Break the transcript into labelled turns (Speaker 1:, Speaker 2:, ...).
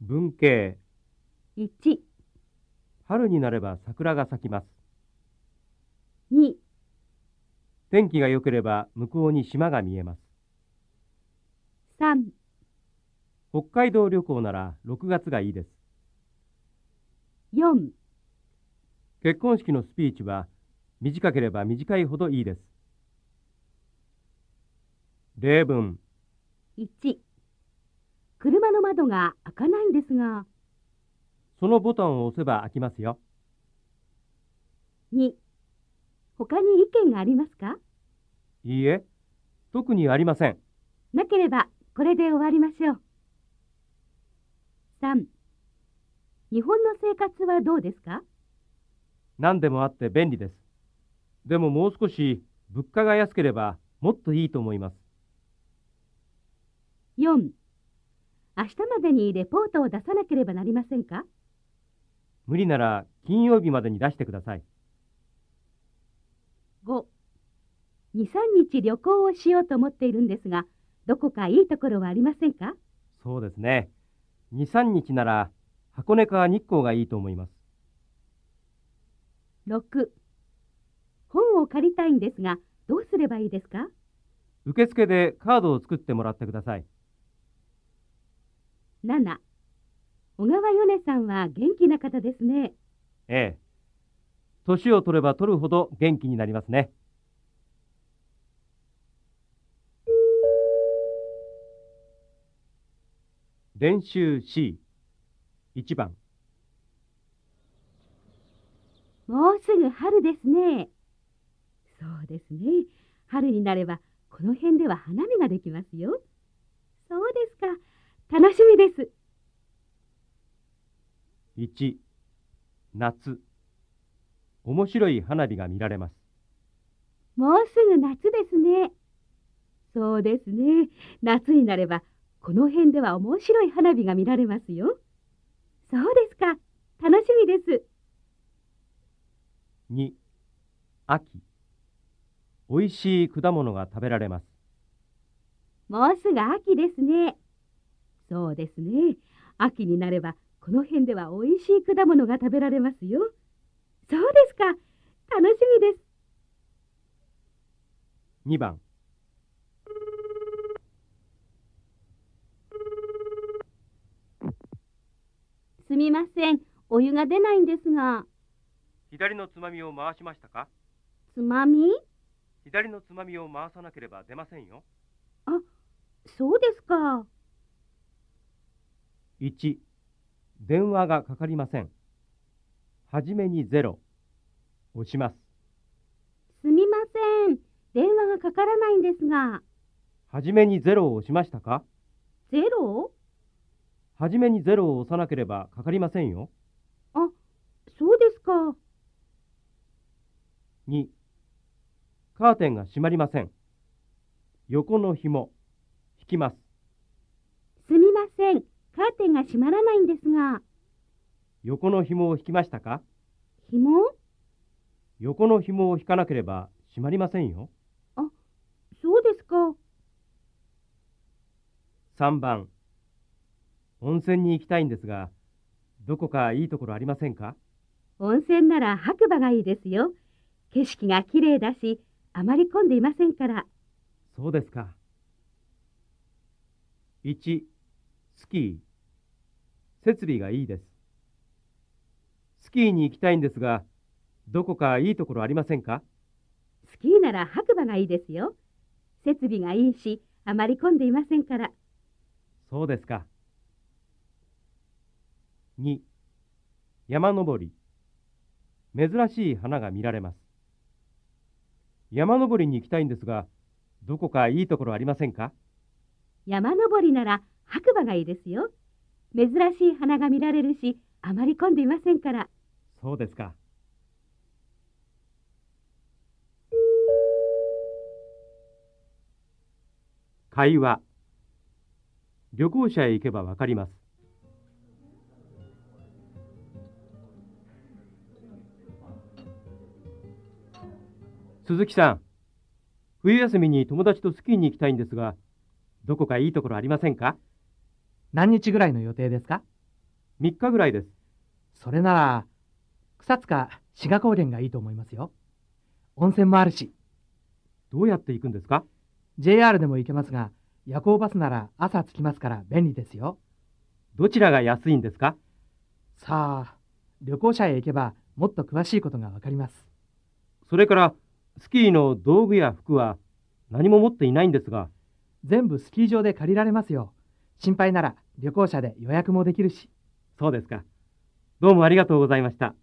Speaker 1: 文系。
Speaker 2: 1、
Speaker 1: 春になれば桜が咲きます。
Speaker 2: 2、
Speaker 1: 天気が良ければ向こうに島が見えます。
Speaker 2: 3、
Speaker 1: 北海道旅行なら6月がいいです。
Speaker 2: 4、
Speaker 1: 結婚式のスピーチは短ければ短いほどいいです。例文。
Speaker 2: 1。車の窓が開かないんですが、
Speaker 1: そのボタンを押せば開きますよ
Speaker 2: 2。他に意見がありますか？
Speaker 1: いいえ特にありません
Speaker 2: なければこれで終わりましょう。3。日本の生活はどうですか？
Speaker 1: 何でもあって便利ですでももう少し物価が安ければもっといいと思います
Speaker 2: ?4。明日までにレポートを出さなければなりませんか？
Speaker 1: 無理なら金曜日までに出してください
Speaker 2: ?5。2、3日旅行をしようと思っているんですが、どこかいいところはありませんか？
Speaker 1: そうですね23日なら箱根か日光がいいと思います
Speaker 2: ?6。本を借りたいんですが、どうすればいいですか？
Speaker 1: 受付でカードを作ってもらってください
Speaker 2: ?7。小川米さんは元気な方ですね。
Speaker 1: ええ年を取れば取るほど元気になりますね練習 C1 番
Speaker 2: もうすぐ春ですね。そうですね。春になればこの辺では花見ができますよ。そうですか。です。
Speaker 1: 1夏面白い花火が見られます
Speaker 2: もうすぐ夏ですね。そうですね。夏になればこの辺では面白い花火が見られますよ。そうですか。楽しみです。
Speaker 1: 2秋おいしい果物が食べられます
Speaker 2: もうすぐ秋ですね。そうですね。秋になればこの辺ではおいしい果物が食べられますよ。そうですか。楽しみです。
Speaker 1: 2番
Speaker 2: すみません。お湯が出ないんですが、
Speaker 1: 左のつまみを回しましたか？
Speaker 2: つまみ？
Speaker 1: 左のつまみを回さなければ出ませんよ
Speaker 2: そうですか。
Speaker 1: 1電話がかかりません。はじめに0押します。
Speaker 2: すみません。電話がかからないんですが、
Speaker 1: はじめに0を押しましたか？
Speaker 2: ゼロ？
Speaker 1: はじめに0を押さなければかかりませんよ。
Speaker 2: あ、そうですか。
Speaker 1: 2カーテンが閉まりません。横の紐引きます。
Speaker 2: すみません。カーテンが閉まらないんですが、
Speaker 1: 横の紐を引きましたか？
Speaker 2: 紐？
Speaker 1: 横の紐を引かなければ閉まりませんよ。
Speaker 2: そうですか。
Speaker 1: 3番。温泉に行きたいんですがどこかいいところありませんか？
Speaker 2: 温泉なら白馬がいいですよ。景色がきれいだし、あまり混んでいませんから。
Speaker 1: そうですか。1スキー設備がいいですスキーに行きたいんですがどこかいいところありませんか？
Speaker 2: スキーなら白馬がいいですよ。設備がいいし、あまり混んでいませんから。
Speaker 1: そうですか2山登り珍しい花が見られます山登りに行きたいんですがどこかいいところありませんか？
Speaker 2: 山登りなら白馬がいいですよ。珍しい花が見られるし、あまり混んでいませんから。
Speaker 1: そうですか。会話。旅行者へ行けばわかります。鈴木さん冬休みに友達とスキーに行きたいんですがどこかいいところありませんか？
Speaker 3: 何日ぐらいの予定ですか
Speaker 1: ？3日ぐらいです。
Speaker 3: それなら、草津か志賀高原がいいと思いますよ。温泉もあるし、
Speaker 1: どうやって行くんですか
Speaker 3: ？JR でも行けますが、夜行バスなら朝着きますから便利ですよ。
Speaker 1: どちらが安いんですか？
Speaker 3: さあ、旅行者へ行けばもっと詳しいことがわかります。
Speaker 1: それから、スキーの道具や服は何も持っていないんですが、
Speaker 3: 全部スキー場で借りられますよ。心配なら旅行者で予約もできるし。
Speaker 1: そうですか。どうもありがとうございました。